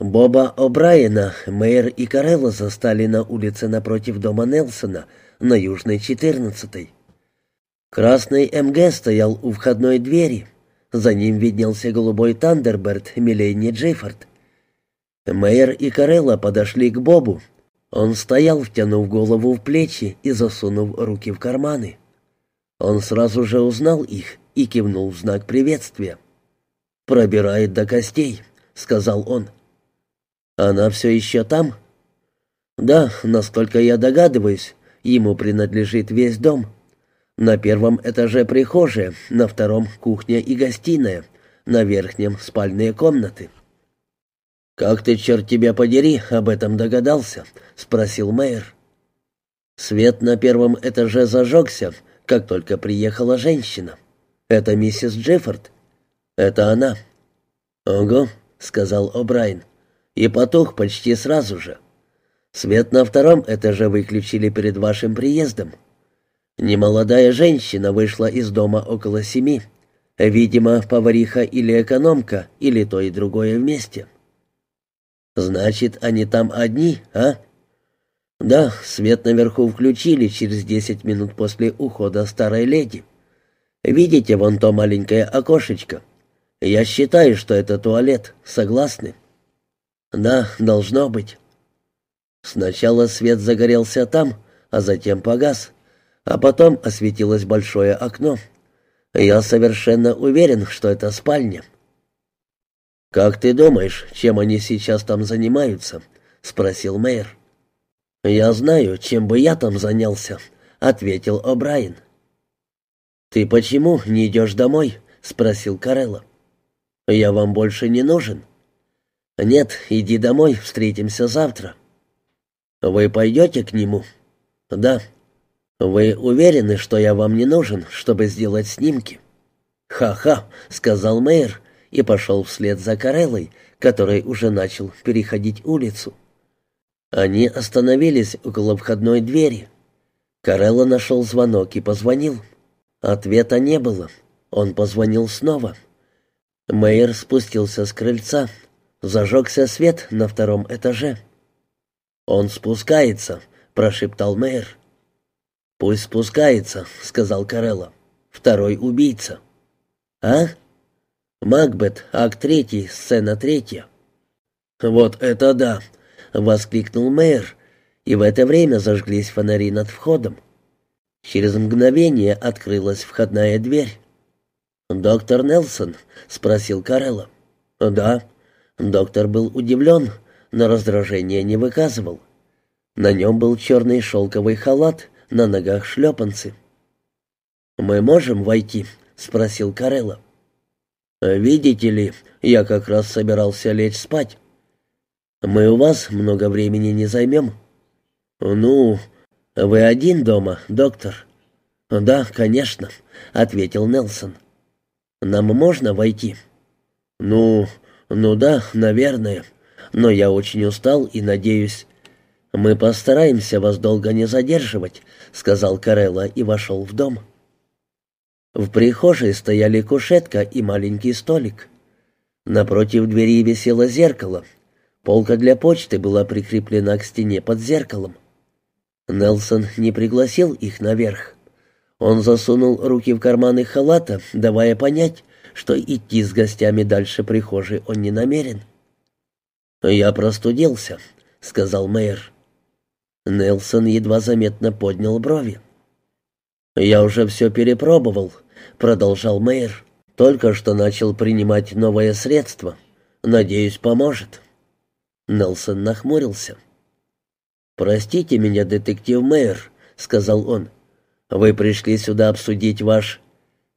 Боба О'Брайена, Мэйр и Карелла застали на улице напротив дома Нелсона, на Южной 14-й. Красный МГ стоял у входной двери. За ним виднелся голубой Тандерберт Милейни Джейфорд. Мэйр и Карелла подошли к Бобу. Он стоял, втянув голову в плечи и засунув руки в карманы. Он сразу же узнал их и кивнул в знак приветствия. «Пробирает до костей», — сказал он. «Она все еще там?» «Да, насколько я догадываюсь, ему принадлежит весь дом. На первом этаже прихожая, на втором — кухня и гостиная, на верхнем — спальные комнаты». «Как ты, черт тебя подери, об этом догадался?» — спросил мэр. Свет на первом этаже зажегся, как только приехала женщина. «Это миссис Джеффорд?» «Это она». «Ого», — сказал О'Брайен и потух почти сразу же. Свет на втором этаже выключили перед вашим приездом. Немолодая женщина вышла из дома около семи. Видимо, повариха или экономка, или то и другое вместе. Значит, они там одни, а? Да, свет наверху включили через десять минут после ухода старой леди. Видите вон то маленькое окошечко? Я считаю, что это туалет. Согласны? «Да, должно быть». Сначала свет загорелся там, а затем погас, а потом осветилось большое окно. Я совершенно уверен, что это спальня. «Как ты думаешь, чем они сейчас там занимаются?» — спросил мэр. «Я знаю, чем бы я там занялся», — ответил О'Брайен. «Ты почему не идешь домой?» — спросил Карелла. «Я вам больше не нужен». «Нет, иди домой, встретимся завтра». «Вы пойдете к нему?» «Да». «Вы уверены, что я вам не нужен, чтобы сделать снимки?» «Ха-ха», — сказал мэр и пошел вслед за Кареллой, который уже начал переходить улицу. Они остановились около входной двери. Карелла нашел звонок и позвонил. Ответа не было. Он позвонил снова. Мэйр спустился с крыльца. Зажегся свет на втором этаже. «Он спускается», — прошептал мэр. «Пусть спускается», — сказал Карелла. «Второй убийца». «А?» «Макбет, акт третий, сцена третья». «Вот это да!» — воскликнул мэр, и в это время зажглись фонари над входом. Через мгновение открылась входная дверь. «Доктор Нелсон?» — спросил Карелла. «Да». Доктор был удивлен, но раздражения не выказывал. На нем был черный шелковый халат, на ногах шлепанцы. «Мы можем войти?» — спросил Карелла. «Видите ли, я как раз собирался лечь спать. Мы у вас много времени не займем». «Ну, вы один дома, доктор?» «Да, конечно», — ответил Нелсон. «Нам можно войти?» «Ну, «Ну да, наверное. Но я очень устал и надеюсь...» «Мы постараемся вас долго не задерживать», — сказал Карелла и вошел в дом. В прихожей стояли кушетка и маленький столик. Напротив двери висело зеркало. Полка для почты была прикреплена к стене под зеркалом. Нелсон не пригласил их наверх. Он засунул руки в карманы халата, давая понять, что идти с гостями дальше прихожей он не намерен. «Я простудился», — сказал мэр. Нелсон едва заметно поднял брови. «Я уже все перепробовал», — продолжал мэр. «Только что начал принимать новое средство. Надеюсь, поможет». Нелсон нахмурился. «Простите меня, детектив мэр», — сказал он. «Вы пришли сюда обсудить ваш...»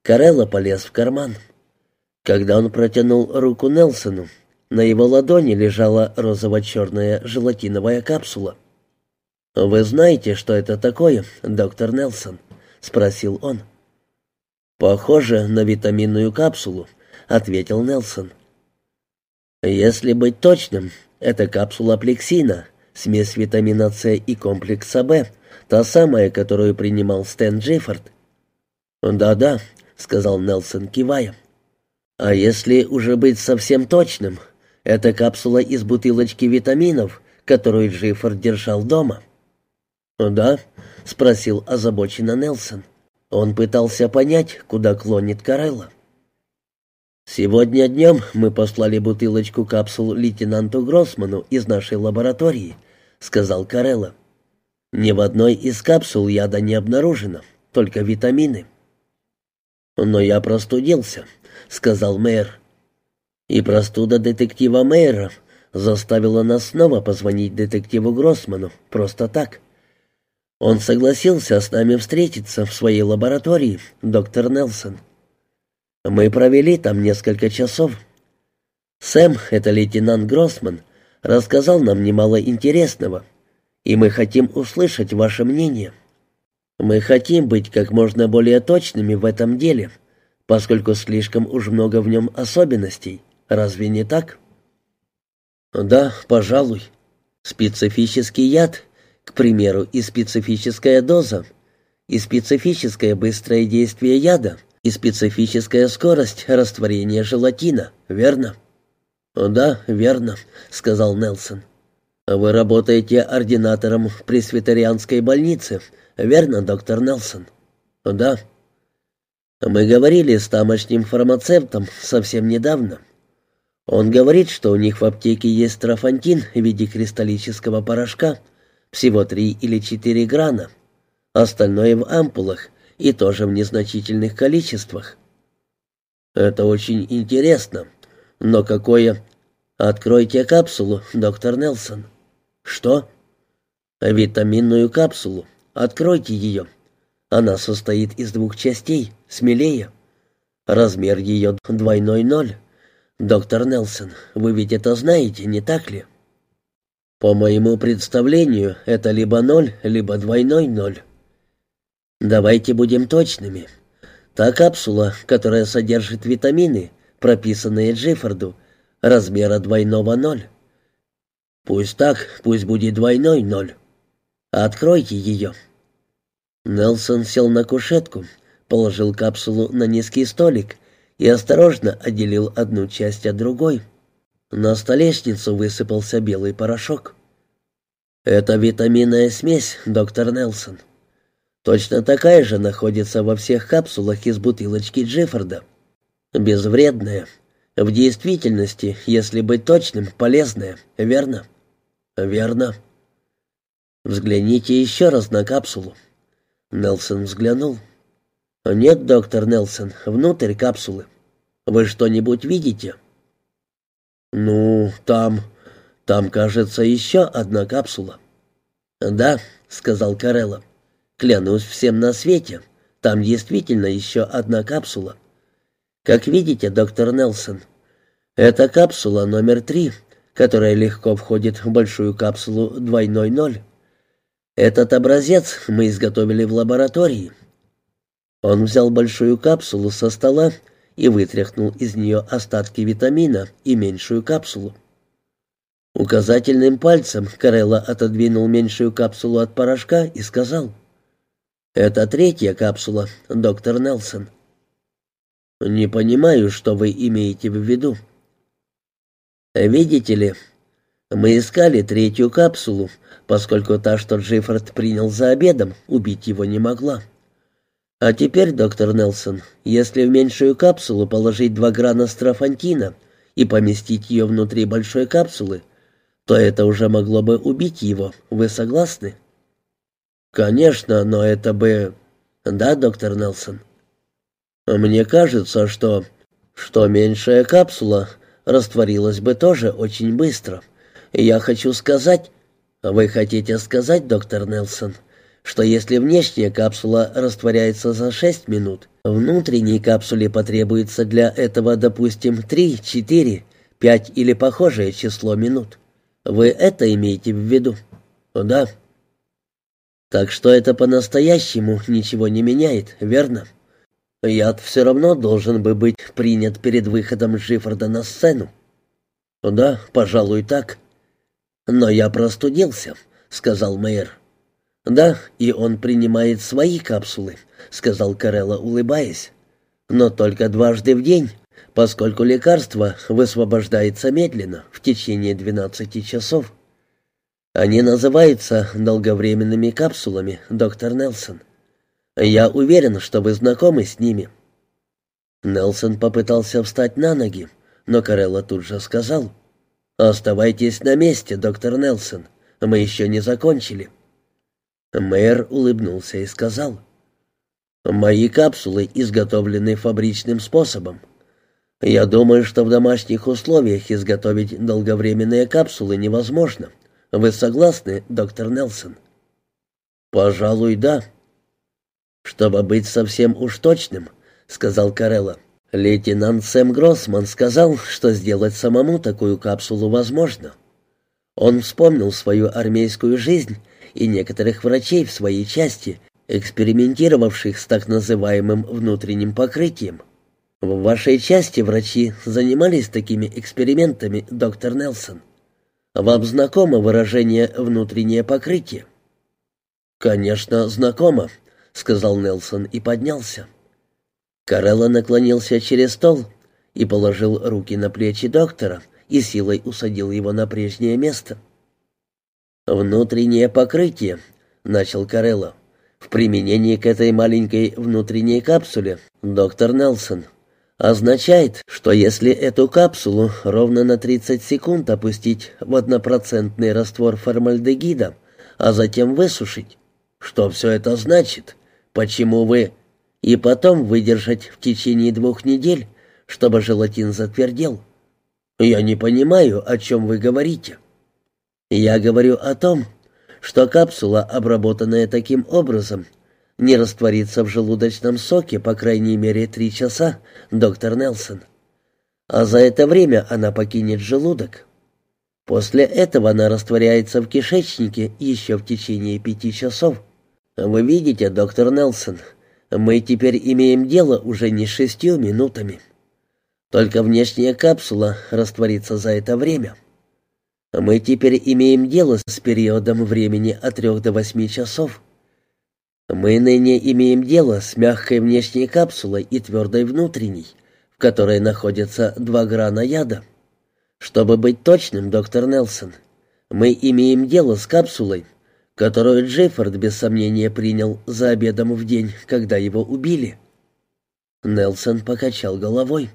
Карелла полез в карман. Когда он протянул руку Нелсону, на его ладони лежала розово-черная желатиновая капсула. «Вы знаете, что это такое, доктор Нелсон?» — спросил он. «Похоже на витаминную капсулу», — ответил Нелсон. «Если быть точным, это капсула плексина, смесь витамина С и комплекса В, та самая, которую принимал Стэн Джеффорд». «Да-да», — сказал Нелсон, кивая. А если уже быть совсем точным, Это капсула из бутылочки витаминов, которую Джиффорд держал дома». «Да?» — спросил озабоченно Нелсон. Он пытался понять, куда клонит Карелла. «Сегодня днем мы послали бутылочку капсул лейтенанту Гроссману из нашей лаборатории», — сказал Карелла. «Ни в одной из капсул яда не обнаружено, только витамины». «Но я простудился», — сказал мэр. И простуда детектива мэра заставила нас снова позвонить детективу Гроссману, просто так. Он согласился с нами встретиться в своей лаборатории, доктор Нелсон. Мы провели там несколько часов. Сэм, это лейтенант Гроссман, рассказал нам немало интересного, и мы хотим услышать ваше мнение. Мы хотим быть как можно более точными в этом деле, поскольку слишком уж много в нем особенностей. Разве не так? Да, пожалуй. Специфический яд к примеру, и специфическая доза, и специфическое быстрое действие яда, и специфическая скорость растворения желатина, верно? «Да, верно», — сказал Нелсон. «Вы работаете ординатором пресвитерианской больнице, верно, доктор Нелсон?» «Да». «Мы говорили с тамошним фармацевтом совсем недавно. Он говорит, что у них в аптеке есть трофантин в виде кристаллического порошка, всего три или четыре грана. Остальное в ампулах и тоже в незначительных количествах. Это очень интересно. Но какое... Откройте капсулу, доктор Нелсон. Что? Витаминную капсулу. Откройте ее. Она состоит из двух частей, смелее. Размер ее двойной ноль. Доктор Нелсон, вы ведь это знаете, не так ли? По моему представлению, это либо ноль, либо двойной ноль. Давайте будем точными. Та капсула, которая содержит витамины, прописанные Джиффорду, размера двойного ноль. Пусть так, пусть будет двойной ноль. Откройте ее. Нелсон сел на кушетку, положил капсулу на низкий столик и осторожно отделил одну часть от другой. На столешницу высыпался белый порошок. «Это витаминная смесь, доктор Нелсон. Точно такая же находится во всех капсулах из бутылочки Джиффорда. Безвредная. В действительности, если быть точным, полезная, верно?» «Верно». «Взгляните еще раз на капсулу». Нелсон взглянул. «Нет, доктор Нелсон, внутрь капсулы. Вы что-нибудь видите?» «Ну, там... там, кажется, еще одна капсула». «Да», — сказал Карелло. «Клянусь всем на свете, там действительно еще одна капсула. Как видите, доктор Нелсон, это капсула номер три, которая легко входит в большую капсулу двойной ноль. Этот образец мы изготовили в лаборатории». Он взял большую капсулу со стола и вытряхнул из нее остатки витамина и меньшую капсулу. Указательным пальцем Карелла отодвинул меньшую капсулу от порошка и сказал, «Это третья капсула, доктор Нелсон». «Не понимаю, что вы имеете в виду». «Видите ли, мы искали третью капсулу, поскольку та, что Джиффорд принял за обедом, убить его не могла. А теперь, доктор Нелсон, если в меньшую капсулу положить два грана строфантина и поместить ее внутри большой капсулы, то это уже могло бы убить его. Вы согласны? Конечно, но это бы... Да, доктор Нелсон? Мне кажется, что... что меньшая капсула растворилась бы тоже очень быстро. Я хочу сказать... Вы хотите сказать, доктор Нелсон, что если внешняя капсула растворяется за 6 минут, внутренней капсуле потребуется для этого, допустим, 3, 4, 5 или похожее число минут. Вы это имеете в виду? Да. Так что это по-настоящему ничего не меняет, верно? Яд все равно должен бы быть принят перед выходом Джиффорда на сцену. Да, пожалуй, так. Но я простудился, сказал мэр. «Да, и он принимает свои капсулы», — сказал Карелла, улыбаясь. «Но только дважды в день, поскольку лекарство высвобождается медленно, в течение 12 часов. Они называются долговременными капсулами, доктор Нелсон. Я уверен, что вы знакомы с ними». Нелсон попытался встать на ноги, но Карелла тут же сказал, «Оставайтесь на месте, доктор Нелсон, мы еще не закончили». Мэр улыбнулся и сказал, «Мои капсулы изготовлены фабричным способом. Я думаю, что в домашних условиях изготовить долговременные капсулы невозможно. Вы согласны, доктор Нелсон?» «Пожалуй, да». «Чтобы быть совсем уж точным», — сказал Карелла, — «лейтенант Сэм Гроссман сказал, что сделать самому такую капсулу возможно. Он вспомнил свою армейскую жизнь и некоторых врачей в своей части, экспериментировавших с так называемым внутренним покрытием. В вашей части врачи занимались такими экспериментами, доктор Нелсон. Вам знакомо выражение «внутреннее покрытие»? «Конечно, знакомо», — сказал Нелсон и поднялся. Карелла наклонился через стол и положил руки на плечи доктора и силой усадил его на прежнее место. «Внутреннее покрытие», — начал Карелла. «В применении к этой маленькой внутренней капсуле, доктор Нелсон, означает, что если эту капсулу ровно на 30 секунд опустить в однопроцентный раствор формальдегида, а затем высушить, что все это значит? Почему вы... И потом выдержать в течение двух недель, чтобы желатин затвердел. Я не понимаю, о чем вы говорите. Я говорю о том, что капсула, обработанная таким образом, не растворится в желудочном соке по крайней мере три часа, доктор Нелсон. А за это время она покинет желудок. После этого она растворяется в кишечнике еще в течение пяти часов. Вы видите, доктор Нелсон, мы теперь имеем дело уже не с шестью минутами. Только внешняя капсула растворится за это время. Мы теперь имеем дело с периодом времени от трех до восьми часов. Мы ныне имеем дело с мягкой внешней капсулой и твердой внутренней, в которой находятся два грана яда. Чтобы быть точным, доктор Нелсон, мы имеем дело с капсулой, которую Джеффорд без сомнения принял за обедом в день, когда его убили. Нелсон покачал головой.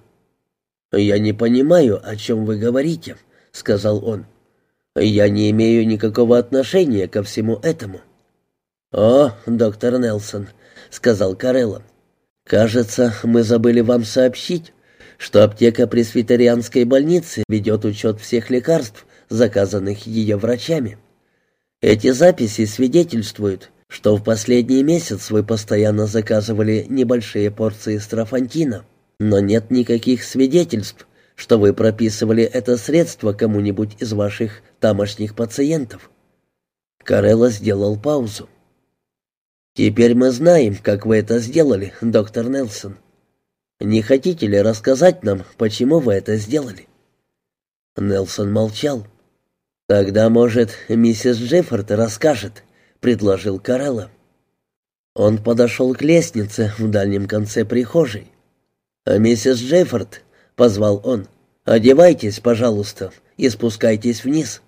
«Я не понимаю, о чем вы говорите», — сказал он. Я не имею никакого отношения ко всему этому». «О, доктор Нелсон», — сказал Карелло, — «кажется, мы забыли вам сообщить, что аптека пресвитерианской больницы ведет учет всех лекарств, заказанных ее врачами. Эти записи свидетельствуют, что в последний месяц вы постоянно заказывали небольшие порции строфантина, но нет никаких свидетельств, что вы прописывали это средство кому-нибудь из ваших тамошних пациентов». Карелла сделал паузу. «Теперь мы знаем, как вы это сделали, доктор Нелсон. Не хотите ли рассказать нам, почему вы это сделали?» Нелсон молчал. «Тогда, может, миссис Джеффорд расскажет», — предложил Карелла. Он подошел к лестнице в дальнем конце прихожей. «А «Миссис Джеффорд», — позвал он, — «одевайтесь, пожалуйста, и спускайтесь вниз».